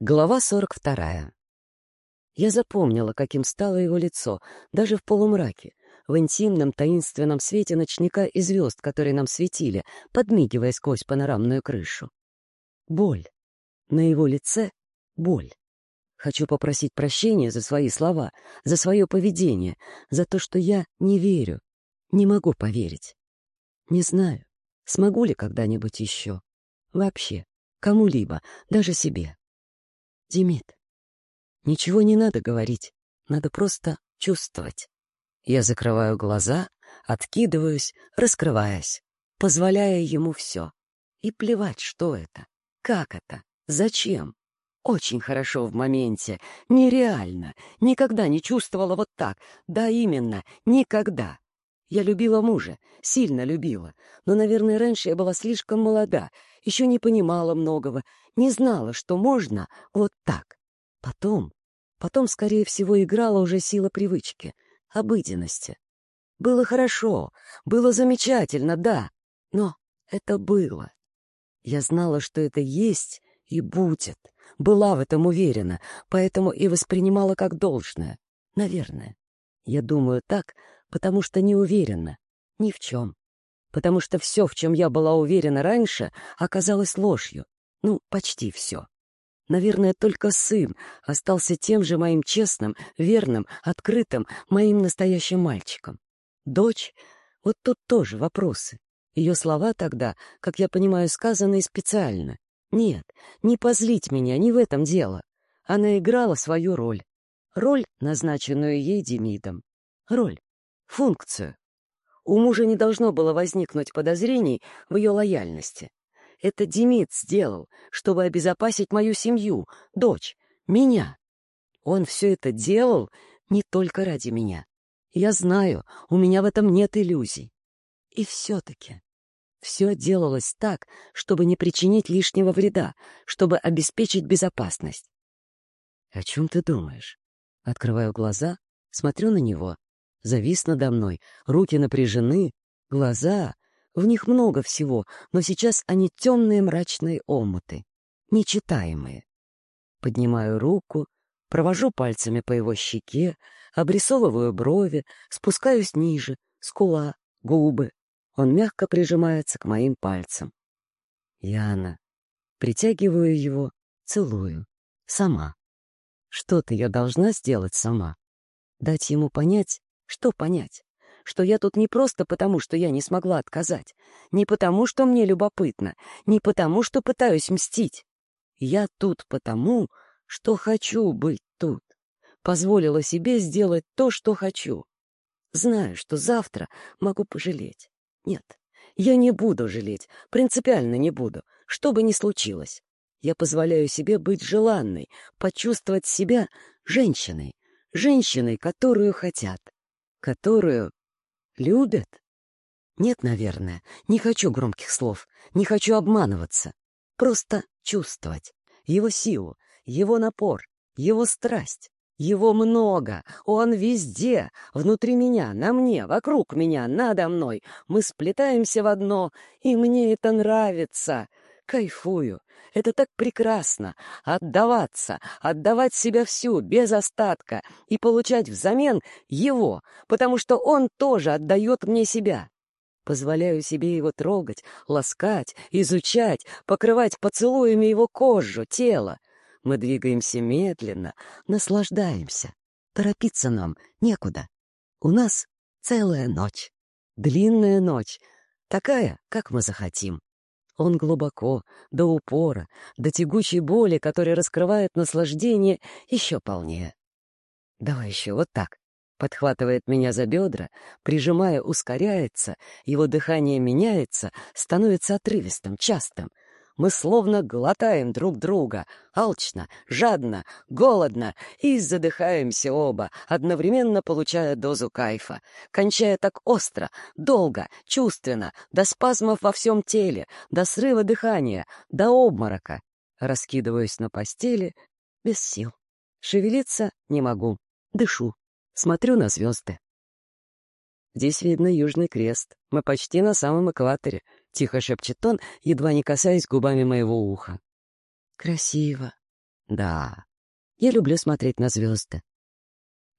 Глава 42. Я запомнила, каким стало его лицо, даже в полумраке, в интимном таинственном свете ночника и звезд, которые нам светили, подмигивая сквозь панорамную крышу. Боль. На его лице — боль. Хочу попросить прощения за свои слова, за свое поведение, за то, что я не верю, не могу поверить. Не знаю, смогу ли когда-нибудь еще. Вообще, кому-либо, даже себе. Демид, ничего не надо говорить, надо просто чувствовать. Я закрываю глаза, откидываюсь, раскрываясь, позволяя ему все. И плевать, что это, как это, зачем. Очень хорошо в моменте, нереально, никогда не чувствовала вот так, да именно, никогда. Я любила мужа, сильно любила, но, наверное, раньше я была слишком молода, еще не понимала многого, не знала, что можно вот так. Потом, потом, скорее всего, играла уже сила привычки, обыденности. Было хорошо, было замечательно, да, но это было. Я знала, что это есть и будет, была в этом уверена, поэтому и воспринимала как должное. Наверное. Я думаю так, потому что не уверена. Ни в чем. Потому что все, в чем я была уверена раньше, оказалось ложью. Ну, почти все. Наверное, только сын остался тем же моим честным, верным, открытым, моим настоящим мальчиком. Дочь? Вот тут тоже вопросы. Ее слова тогда, как я понимаю, сказаны специально. Нет, не позлить меня, не в этом дело. Она играла свою роль. Роль, назначенную ей Демидом. Роль функцию. У мужа не должно было возникнуть подозрений в ее лояльности. Это Демид сделал, чтобы обезопасить мою семью, дочь, меня. Он все это делал не только ради меня. Я знаю, у меня в этом нет иллюзий. И все-таки все делалось так, чтобы не причинить лишнего вреда, чтобы обеспечить безопасность. «О чем ты думаешь?» Открываю глаза, смотрю на него завис надо мной, руки напряжены, глаза... В них много всего, но сейчас они темные мрачные омуты, нечитаемые. Поднимаю руку, провожу пальцами по его щеке, обрисовываю брови, спускаюсь ниже, скула, губы. Он мягко прижимается к моим пальцам. Яна. Притягиваю его, целую. Сама. Что-то я должна сделать сама. Дать ему понять, что понять? Что я тут не просто потому, что я не смогла отказать, не потому, что мне любопытно, не потому, что пытаюсь мстить. Я тут потому, что хочу быть тут. Позволила себе сделать то, что хочу. Знаю, что завтра могу пожалеть. Нет, я не буду жалеть, принципиально не буду, что бы ни случилось. Я позволяю себе быть желанной, почувствовать себя женщиной, женщиной, которую хотят которую любят? Нет, наверное, не хочу громких слов, не хочу обманываться. Просто чувствовать его силу, его напор, его страсть. Его много, он везде, внутри меня, на мне, вокруг меня, надо мной. Мы сплетаемся в одно, и мне это нравится. Кайфую. Это так прекрасно — отдаваться, отдавать себя всю, без остатка, и получать взамен его, потому что он тоже отдает мне себя. Позволяю себе его трогать, ласкать, изучать, покрывать поцелуями его кожу, тело. Мы двигаемся медленно, наслаждаемся. Торопиться нам некуда. У нас целая ночь, длинная ночь, такая, как мы захотим. Он глубоко, до упора, до тягучей боли, которая раскрывает наслаждение еще полнее. «Давай еще вот так», — подхватывает меня за бедра, прижимая, ускоряется, его дыхание меняется, становится отрывистым, частым — мы словно глотаем друг друга, алчно, жадно, голодно, и задыхаемся оба, одновременно получая дозу кайфа, кончая так остро, долго, чувственно, до спазмов во всем теле, до срыва дыхания, до обморока. Раскидываюсь на постели, без сил. Шевелиться не могу, дышу, смотрю на звезды. Здесь видно Южный Крест. Мы почти на самом экваторе. — тихо шепчет он, едва не касаясь губами моего уха. «Красиво. Да, я люблю смотреть на звезды.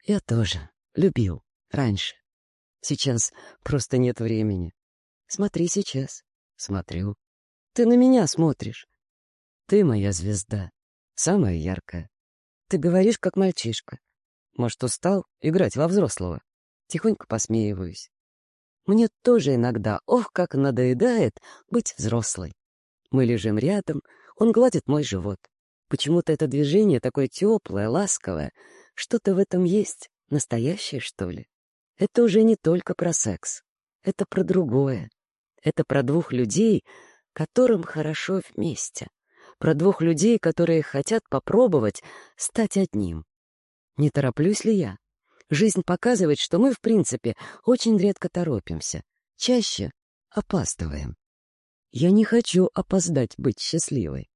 Я тоже любил раньше. Сейчас просто нет времени. Смотри сейчас. Смотрю. Ты на меня смотришь. Ты моя звезда, самая яркая. Ты говоришь, как мальчишка. Может, устал играть во взрослого? Тихонько посмеиваюсь. Мне тоже иногда, ох, как надоедает быть взрослой. Мы лежим рядом, он гладит мой живот. Почему-то это движение такое теплое, ласковое. Что-то в этом есть, настоящее, что ли. Это уже не только про секс. Это про другое. Это про двух людей, которым хорошо вместе. Про двух людей, которые хотят попробовать стать одним. Не тороплюсь ли я? Жизнь показывает, что мы, в принципе, очень редко торопимся. Чаще опаздываем. Я не хочу опоздать быть счастливой.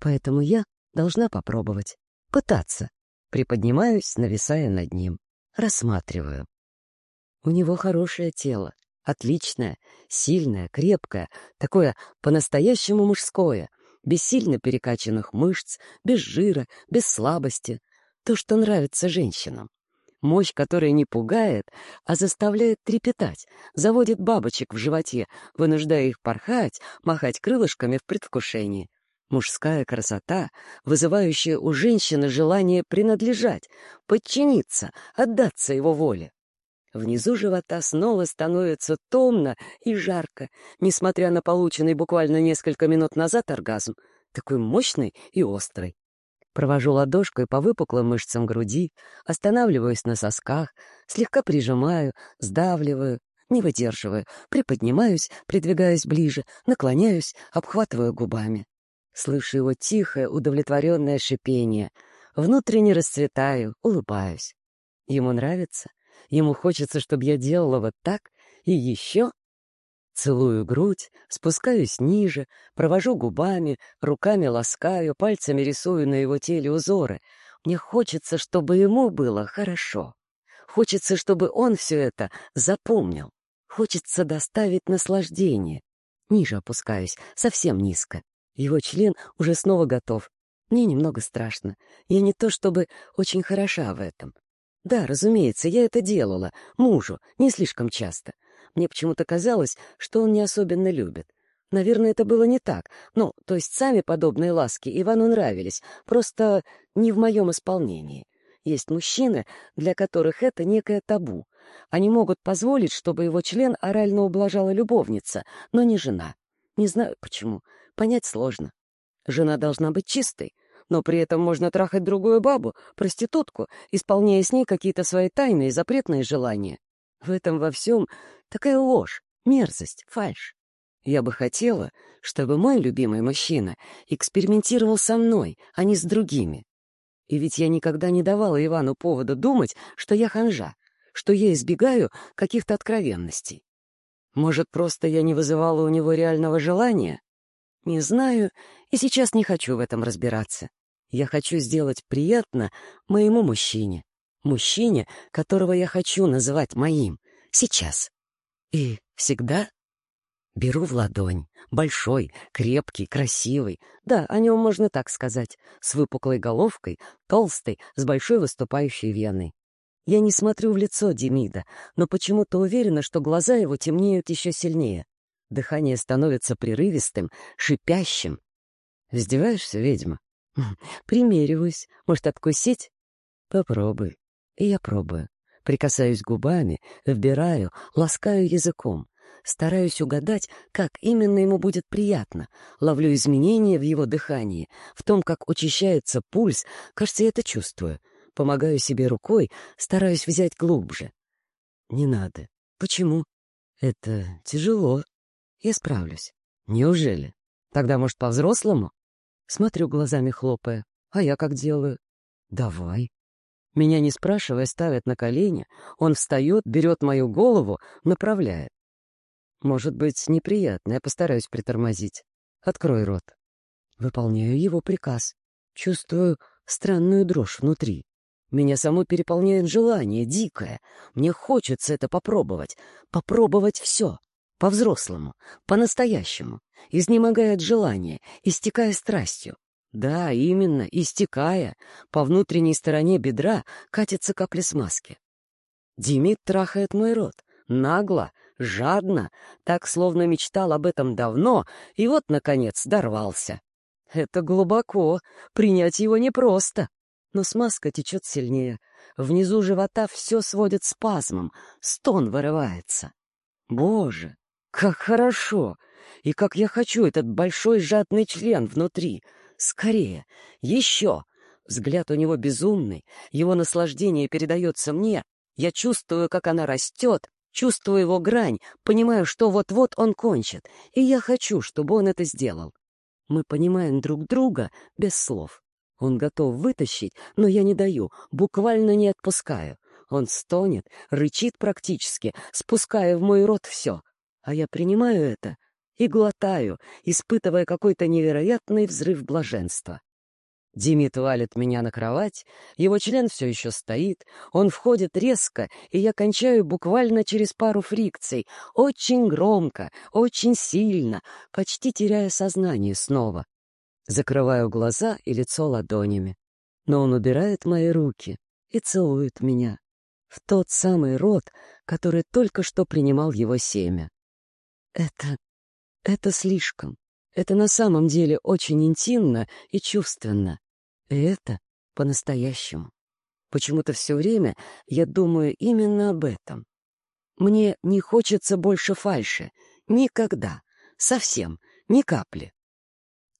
Поэтому я должна попробовать. Пытаться. Приподнимаюсь, нависая над ним. Рассматриваю. У него хорошее тело. Отличное, сильное, крепкое, такое по-настоящему мужское, без сильно перекачанных мышц, без жира, без слабости. То, что нравится женщинам. Мощь, которая не пугает, а заставляет трепетать, заводит бабочек в животе, вынуждая их порхать, махать крылышками в предвкушении. Мужская красота, вызывающая у женщины желание принадлежать, подчиниться, отдаться его воле. Внизу живота снова становится томно и жарко, несмотря на полученный буквально несколько минут назад оргазм, такой мощный и острый. Провожу ладошкой по выпуклым мышцам груди, останавливаюсь на сосках, слегка прижимаю, сдавливаю, не выдерживаю, приподнимаюсь, придвигаюсь ближе, наклоняюсь, обхватываю губами. Слышу его тихое, удовлетворенное шипение. Внутренне расцветаю, улыбаюсь. Ему нравится? Ему хочется, чтобы я делала вот так и еще Целую грудь, спускаюсь ниже, провожу губами, руками ласкаю, пальцами рисую на его теле узоры. Мне хочется, чтобы ему было хорошо. Хочется, чтобы он все это запомнил. Хочется доставить наслаждение. Ниже опускаюсь, совсем низко. Его член уже снова готов. Мне немного страшно. Я не то чтобы очень хороша в этом. Да, разумеется, я это делала, мужу, не слишком часто. Мне почему-то казалось, что он не особенно любит. Наверное, это было не так. Ну, то есть сами подобные ласки Ивану нравились, просто не в моем исполнении. Есть мужчины, для которых это некое табу. Они могут позволить, чтобы его член орально ублажала любовница, но не жена. Не знаю почему. Понять сложно. Жена должна быть чистой, но при этом можно трахать другую бабу, проститутку, исполняя с ней какие-то свои тайные запретные желания. В этом во всем такая ложь, мерзость, фальшь. Я бы хотела, чтобы мой любимый мужчина экспериментировал со мной, а не с другими. И ведь я никогда не давала Ивану повода думать, что я ханжа, что я избегаю каких-то откровенностей. Может, просто я не вызывала у него реального желания? Не знаю, и сейчас не хочу в этом разбираться. Я хочу сделать приятно моему мужчине, мужчине, которого я хочу называть моим, сейчас. И всегда беру в ладонь, большой, крепкий, красивый, да, о нем можно так сказать, с выпуклой головкой, толстой, с большой выступающей веной. Я не смотрю в лицо Демида, но почему-то уверена, что глаза его темнеют еще сильнее. Дыхание становится прерывистым, шипящим. «Издеваешься, ведьма?» «Примериваюсь. Может, откусить?» «Попробуй». И я пробую. Прикасаюсь губами, вбираю, ласкаю языком. Стараюсь угадать, как именно ему будет приятно. Ловлю изменения в его дыхании, в том, как учащается пульс. Кажется, я это чувствую. Помогаю себе рукой, стараюсь взять глубже. Не надо. Почему? Это тяжело. Я справлюсь. Неужели? Тогда, может, по-взрослому? Смотрю глазами хлопая. А я как делаю? Давай. Меня не спрашивая ставят на колени, он встает, берет мою голову, направляет. Может быть, неприятно, я постараюсь притормозить. Открой рот. Выполняю его приказ. Чувствую странную дрожь внутри. Меня само переполняет желание, дикое. Мне хочется это попробовать. Попробовать все. По-взрослому, по-настоящему. Изнемогая от желания, истекая страстью. Да, именно, истекая, по внутренней стороне бедра катится капля смазки. Демид трахает мой рот, нагло, жадно, так словно мечтал об этом давно, и вот, наконец, дорвался. Это глубоко, принять его непросто. Но смазка течет сильнее. Внизу живота все сводит спазмом, стон вырывается. Боже, как хорошо! И как я хочу этот большой жадный член внутри! Скорее! Еще! Взгляд у него безумный, его наслаждение передается мне. Я чувствую, как она растет, чувствую его грань, понимаю, что вот-вот он кончит, и я хочу, чтобы он это сделал. Мы понимаем друг друга без слов. Он готов вытащить, но я не даю, буквально не отпускаю. Он стонет, рычит практически, спуская в мой рот все. А я принимаю это и глотаю, испытывая какой-то невероятный взрыв блаженства. Димит валит меня на кровать, его член все еще стоит, он входит резко, и я кончаю буквально через пару фрикций, очень громко, очень сильно, почти теряя сознание снова. Закрываю глаза и лицо ладонями, но он убирает мои руки и целует меня в тот самый рот, который только что принимал его семя. Это... это слишком. Это на самом деле очень интимно и чувственно. И это по-настоящему. Почему-то все время я думаю именно об этом. Мне не хочется больше фальши. Никогда. Совсем. Ни капли.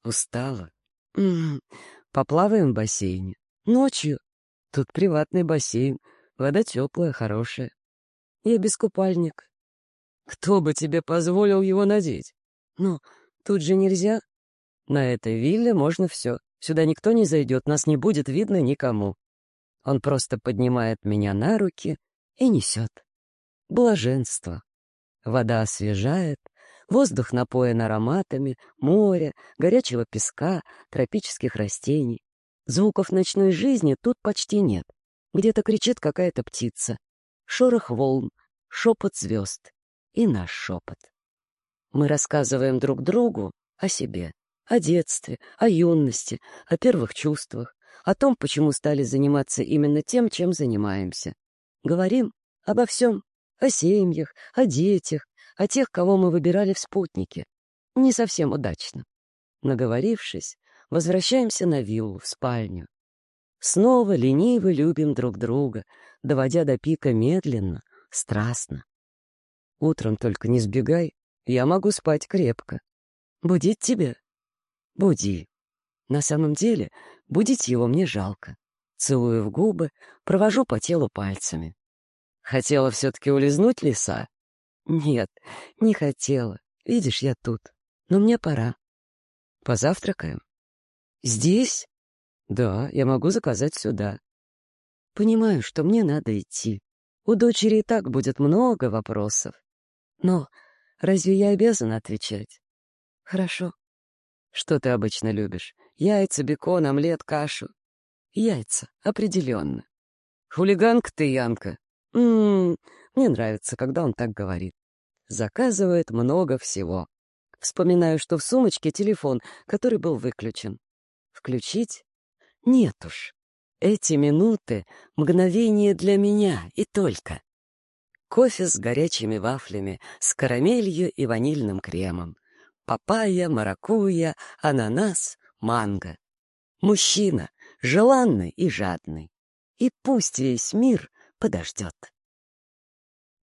Устала. М -м, поплаваем в бассейне. Ночью. Тут приватный бассейн. Вода теплая, хорошая. Я без купальник. Кто бы тебе позволил его надеть? Ну, тут же нельзя. На этой вилле можно все. Сюда никто не зайдет, нас не будет видно никому. Он просто поднимает меня на руки и несет. Блаженство. Вода освежает, воздух напоен ароматами, моря, горячего песка, тропических растений. Звуков ночной жизни тут почти нет. Где-то кричит какая-то птица. Шорох волн, шепот звезд и наш шепот. Мы рассказываем друг другу о себе. О детстве, о юности, о первых чувствах, о том, почему стали заниматься именно тем, чем занимаемся. Говорим обо всем, о семьях, о детях, о тех, кого мы выбирали в спутнике. Не совсем удачно. Наговорившись, возвращаемся на виллу, в спальню. Снова лениво любим друг друга, доводя до пика медленно, страстно. Утром только не сбегай, я могу спать крепко. Будить тебя Буди. На самом деле, будить его мне жалко. Целую в губы, провожу по телу пальцами. Хотела все-таки улизнуть лиса? Нет, не хотела. Видишь, я тут. Но мне пора. Позавтракаем? Здесь? Да, я могу заказать сюда. Понимаю, что мне надо идти. У дочери и так будет много вопросов. Но разве я обязана отвечать? Хорошо. Что ты обычно любишь? Яйца, бекон, омлет, кашу? Яйца, определенно. Хулиганка ты, Янка. М м-м, -м, мне нравится, когда он так говорит. Заказывает много всего. Вспоминаю, что в сумочке телефон, который был выключен. Включить? Нет уж. Эти минуты — мгновение для меня и только. Кофе с горячими вафлями, с карамелью и ванильным кремом папайя, маракуйя, ананас, манго. Мужчина, желанный и жадный. И пусть весь мир подождет.